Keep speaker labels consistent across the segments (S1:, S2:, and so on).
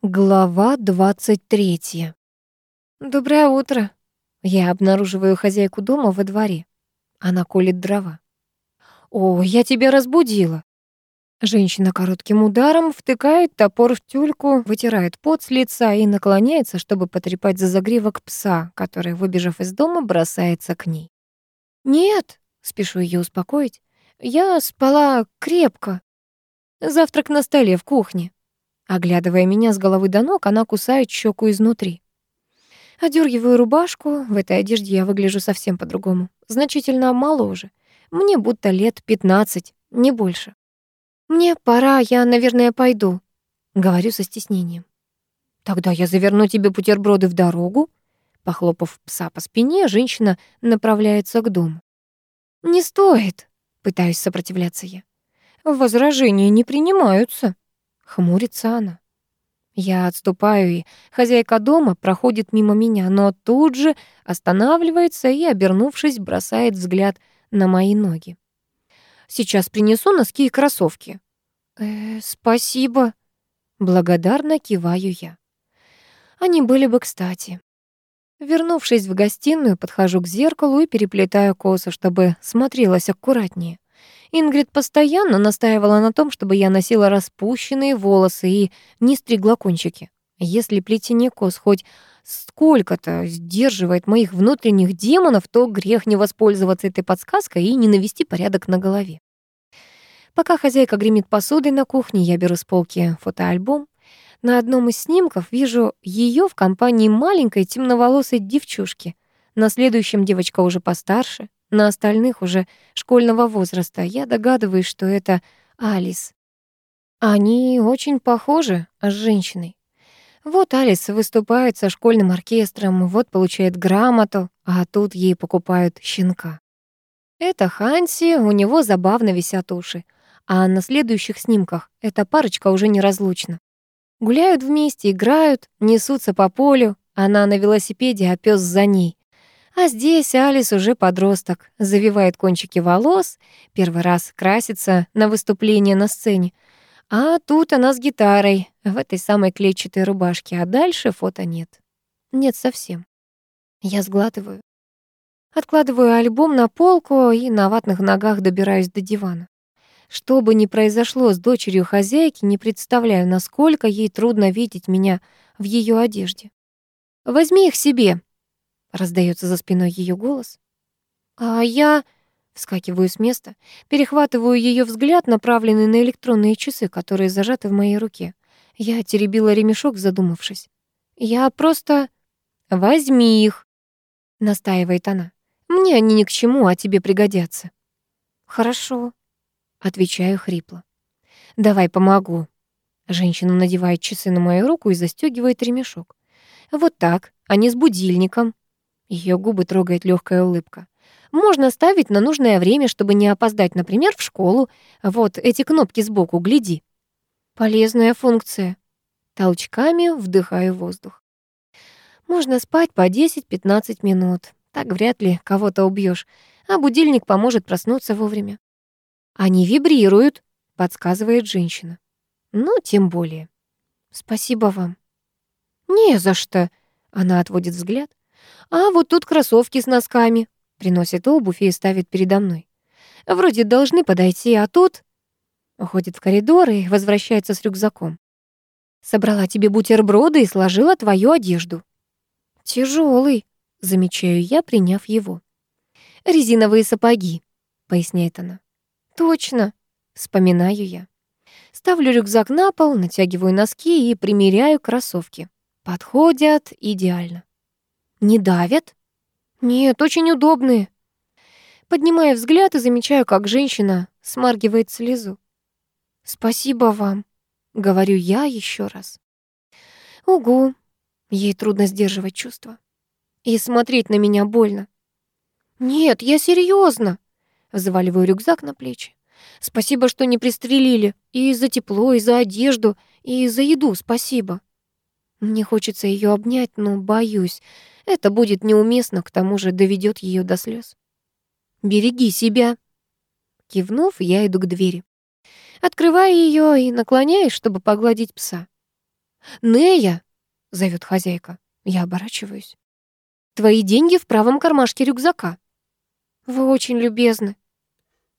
S1: Глава 23. Доброе утро. Я обнаруживаю хозяйку дома во дворе. Она колет дрова. О, я тебя разбудила. Женщина коротким ударом втыкает топор в тюльку, вытирает пот с лица и наклоняется, чтобы потрепать за загривок пса, который, выбежав из дома, бросается к ней. «Нет», — спешу ее успокоить, — «я спала крепко. Завтрак на столе в кухне». Оглядывая меня с головы до ног, она кусает щеку изнутри. Одергиваю рубашку, в этой одежде я выгляжу совсем по-другому. Значительно моложе. Мне будто лет пятнадцать, не больше. «Мне пора, я, наверное, пойду», — говорю со стеснением. «Тогда я заверну тебе бутерброды в дорогу». Похлопав пса по спине, женщина направляется к дому. «Не стоит», — пытаюсь сопротивляться я. «Возражения не принимаются», Хмурится она. Я отступаю, и хозяйка дома проходит мимо меня, но тут же останавливается и, обернувшись, бросает взгляд на мои ноги. «Сейчас принесу носки и кроссовки». «Э, спасибо». Благодарно киваю я. Они были бы кстати. Вернувшись в гостиную, подхожу к зеркалу и переплетаю косы, чтобы смотрелась аккуратнее. Ингрид постоянно настаивала на том, чтобы я носила распущенные волосы и не стригла кончики. Если плетение кос хоть сколько-то сдерживает моих внутренних демонов, то грех не воспользоваться этой подсказкой и не навести порядок на голове. Пока хозяйка гремит посудой на кухне, я беру с полки фотоальбом. На одном из снимков вижу ее в компании маленькой темноволосой девчушки. На следующем девочка уже постарше, на остальных уже школьного возраста. Я догадываюсь, что это Алис. Они очень похожи с женщиной. Вот Алис выступает со школьным оркестром, вот получает грамоту, а тут ей покупают щенка. Это Ханси, у него забавно висят уши. А на следующих снимках эта парочка уже неразлучна. Гуляют вместе, играют, несутся по полю. Она на велосипеде, а пес за ней. А здесь Алис уже подросток, завивает кончики волос, первый раз красится на выступление на сцене. А тут она с гитарой, в этой самой клетчатой рубашке, а дальше фото нет. Нет совсем. Я сглатываю. Откладываю альбом на полку и на ватных ногах добираюсь до дивана. Что бы ни произошло с дочерью хозяйки, не представляю, насколько ей трудно видеть меня в ее одежде. «Возьми их себе», Раздается за спиной ее голос. А я вскакиваю с места, перехватываю ее взгляд, направленный на электронные часы, которые зажаты в моей руке. Я теребила ремешок, задумавшись. Я просто возьми их, настаивает она. Мне они ни к чему, а тебе пригодятся. Хорошо, отвечаю хрипло. Давай помогу. Женщина надевает часы на мою руку и застегивает ремешок. Вот так, а не с будильником. Ее губы трогает легкая улыбка. Можно ставить на нужное время, чтобы не опоздать, например, в школу. Вот эти кнопки сбоку, гляди. Полезная функция. Толчками вдыхаю воздух. Можно спать по 10-15 минут. Так вряд ли кого-то убьешь, а будильник поможет проснуться вовремя. Они вибрируют, подсказывает женщина. Ну, тем более. Спасибо вам. Не за что. Она отводит взгляд. А вот тут кроссовки с носками. Приносит обувь и ставит передо мной. Вроде должны подойти, а тут... Уходит в коридор и возвращается с рюкзаком. Собрала тебе бутерброды и сложила твою одежду. Тяжелый, замечаю я, приняв его. Резиновые сапоги, поясняет она. Точно, вспоминаю я. Ставлю рюкзак на пол, натягиваю носки и примеряю кроссовки. Подходят идеально. Не давят? Нет, очень удобные. Поднимаю взгляд и замечаю, как женщина смаргивает слезу. Спасибо вам, говорю я еще раз. Угу. Ей трудно сдерживать чувства. И смотреть на меня больно. Нет, я серьезно. Заваливаю рюкзак на плечи. Спасибо, что не пристрелили. И за тепло, и за одежду, и за еду спасибо. Мне хочется ее обнять, но боюсь. Это будет неуместно, к тому же доведет ее до слез. «Береги себя!» Кивнув, я иду к двери. Открываю ее и наклоняюсь, чтобы погладить пса. «Нея!» — зовет хозяйка. Я оборачиваюсь. «Твои деньги в правом кармашке рюкзака». «Вы очень любезны».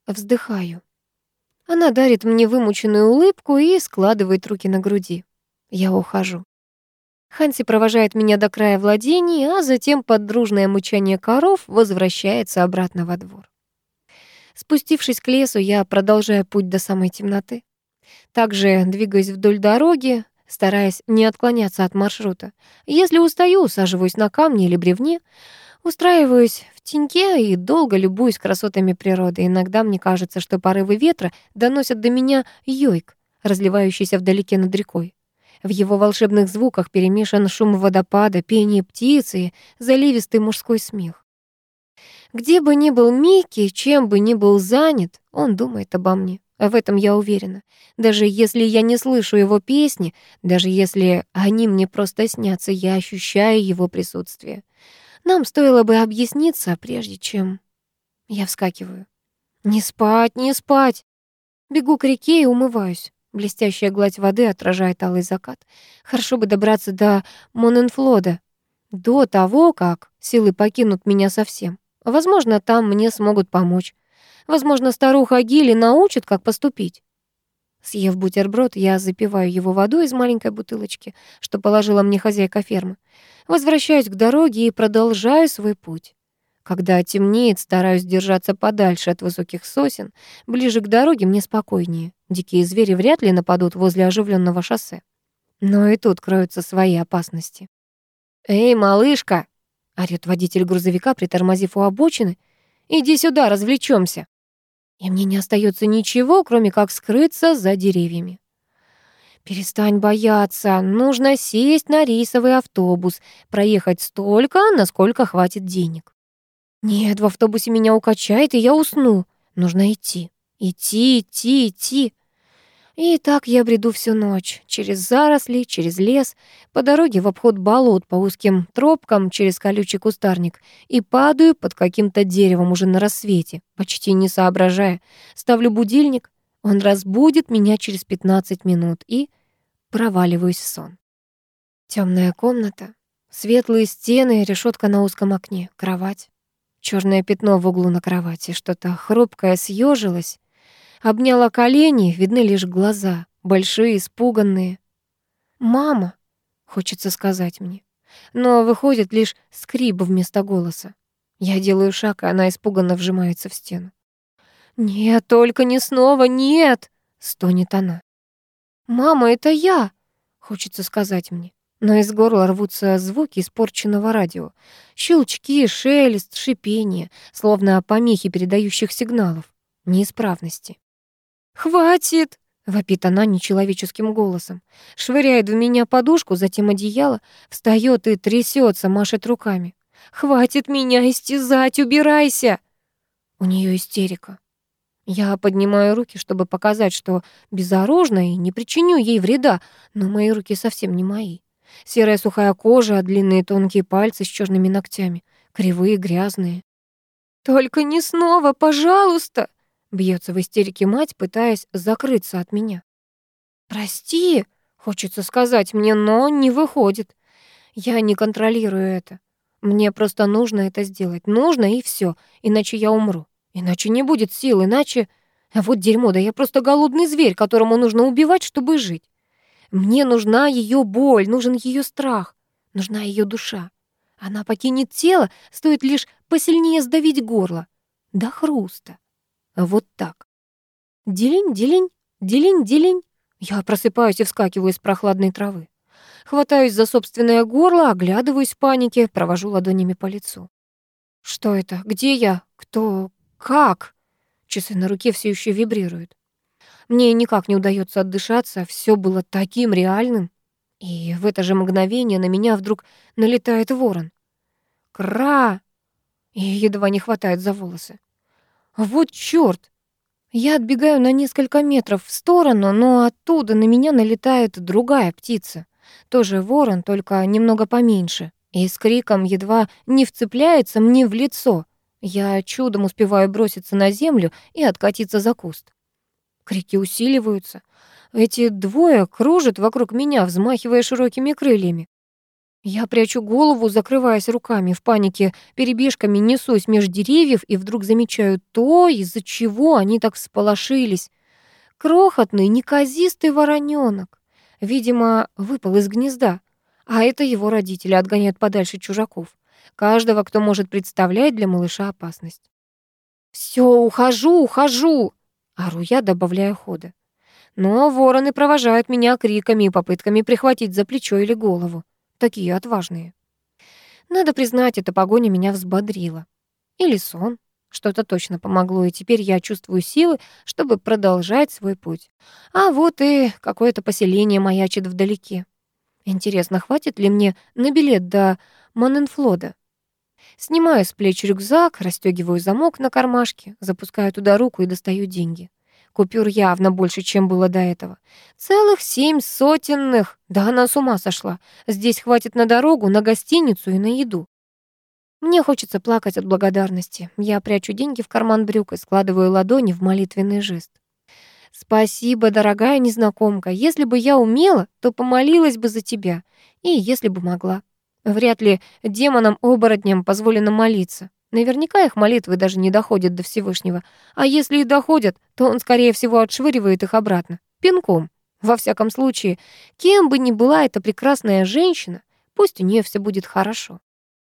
S1: Вздыхаю. Она дарит мне вымученную улыбку и складывает руки на груди. Я ухожу. Ханси провожает меня до края владений, а затем под дружное мычание коров возвращается обратно во двор. Спустившись к лесу, я продолжаю путь до самой темноты. Также двигаюсь вдоль дороги, стараясь не отклоняться от маршрута. Если устаю, усаживаюсь на камне или бревне, устраиваюсь в теньке и долго любуюсь красотами природы. Иногда мне кажется, что порывы ветра доносят до меня йойк, разливающийся вдалеке над рекой. В его волшебных звуках перемешан шум водопада, пение птицы и заливистый мужской смех. Где бы ни был Микки, чем бы ни был занят, он думает обо мне. В этом я уверена. Даже если я не слышу его песни, даже если они мне просто снятся, я ощущаю его присутствие. Нам стоило бы объясниться, прежде чем... Я вскакиваю. Не спать, не спать. Бегу к реке и умываюсь. Блестящая гладь воды отражает алый закат. Хорошо бы добраться до Моненфлода до того, как силы покинут меня совсем. Возможно, там мне смогут помочь. Возможно, старуха Гилли научит, как поступить. Съев бутерброд, я запиваю его водой из маленькой бутылочки, что положила мне хозяйка фермы. Возвращаюсь к дороге и продолжаю свой путь. Когда темнеет, стараюсь держаться подальше от высоких сосен. Ближе к дороге мне спокойнее. Дикие звери вряд ли нападут возле оживленного шоссе. Но и тут кроются свои опасности. «Эй, малышка!» — орёт водитель грузовика, притормозив у обочины. «Иди сюда, развлечемся. И мне не остается ничего, кроме как скрыться за деревьями. «Перестань бояться. Нужно сесть на рейсовый автобус, проехать столько, насколько хватит денег». Нет, в автобусе меня укачает, и я усну. Нужно идти. Идти, идти, идти. И так я бреду всю ночь. Через заросли, через лес, по дороге в обход болот, по узким тропкам, через колючий кустарник. И падаю под каким-то деревом уже на рассвете, почти не соображая. Ставлю будильник. Он разбудит меня через 15 минут и проваливаюсь в сон. Темная комната, светлые стены, решетка на узком окне, кровать. Черное пятно в углу на кровати, что-то хрупкое съежилось, обняла колени, видны лишь глаза, большие, испуганные. «Мама!» — хочется сказать мне. Но выходит лишь скрип вместо голоса. Я делаю шаг, и она испуганно вжимается в стену. «Нет, только не снова, нет!» — стонет она. «Мама, это я!» — хочется сказать мне но из горла рвутся звуки испорченного радио. Щелчки, шелест, шипение, словно помехи передающих сигналов. Неисправности. «Хватит!» — вопит она нечеловеческим голосом. Швыряет в меня подушку, затем одеяло, встает и трясется, машет руками. «Хватит меня истязать, убирайся!» У нее истерика. Я поднимаю руки, чтобы показать, что безоружна и не причиню ей вреда, но мои руки совсем не мои. Серая сухая кожа, длинные тонкие пальцы с черными ногтями, кривые, грязные. «Только не снова, пожалуйста!» Бьется в истерике мать, пытаясь закрыться от меня. «Прости!» — хочется сказать мне, но не выходит. Я не контролирую это. Мне просто нужно это сделать. Нужно и все, иначе я умру. Иначе не будет сил, иначе... А вот дерьмо, да я просто голодный зверь, которому нужно убивать, чтобы жить. Мне нужна ее боль, нужен ее страх, нужна ее душа. Она покинет тело, стоит лишь посильнее сдавить горло. До хруста. Вот так. Делень, делень, делень, делень. Я просыпаюсь и вскакиваю из прохладной травы. Хватаюсь за собственное горло, оглядываюсь в панике, провожу ладонями по лицу. Что это? Где я? Кто? Как? Часы на руке все еще вибрируют. Мне никак не удается отдышаться, все было таким реальным. И в это же мгновение на меня вдруг налетает ворон. Кра! И едва не хватает за волосы. Вот чёрт! Я отбегаю на несколько метров в сторону, но оттуда на меня налетает другая птица. Тоже ворон, только немного поменьше. И с криком едва не вцепляется мне в лицо. Я чудом успеваю броситься на землю и откатиться за куст. Крики усиливаются. Эти двое кружат вокруг меня, взмахивая широкими крыльями. Я прячу голову, закрываясь руками, в панике перебежками несусь меж деревьев и вдруг замечаю то, из-за чего они так всполошились. Крохотный, неказистый вороненок. Видимо, выпал из гнезда. А это его родители отгоняют подальше чужаков. Каждого, кто может представлять для малыша опасность. «Всё, ухожу, ухожу!» Ору я, добавляя хода. Но вороны провожают меня криками и попытками прихватить за плечо или голову. Такие отважные. Надо признать, эта погоня меня взбодрила. Или сон. Что-то точно помогло, и теперь я чувствую силы, чтобы продолжать свой путь. А вот и какое-то поселение маячит вдалеке. Интересно, хватит ли мне на билет до Маненфлода? Снимаю с плеч рюкзак, расстегиваю замок на кармашке, запускаю туда руку и достаю деньги. Купюр явно больше, чем было до этого. Целых семь сотенных. Да она с ума сошла. Здесь хватит на дорогу, на гостиницу и на еду. Мне хочется плакать от благодарности. Я прячу деньги в карман брюк и складываю ладони в молитвенный жест. «Спасибо, дорогая незнакомка. Если бы я умела, то помолилась бы за тебя. И если бы могла. Вряд ли демонам-оборотням позволено молиться. Наверняка их молитвы даже не доходят до Всевышнего. А если и доходят, то он, скорее всего, отшвыривает их обратно. Пинком. Во всяком случае, кем бы ни была эта прекрасная женщина, пусть у нее все будет хорошо.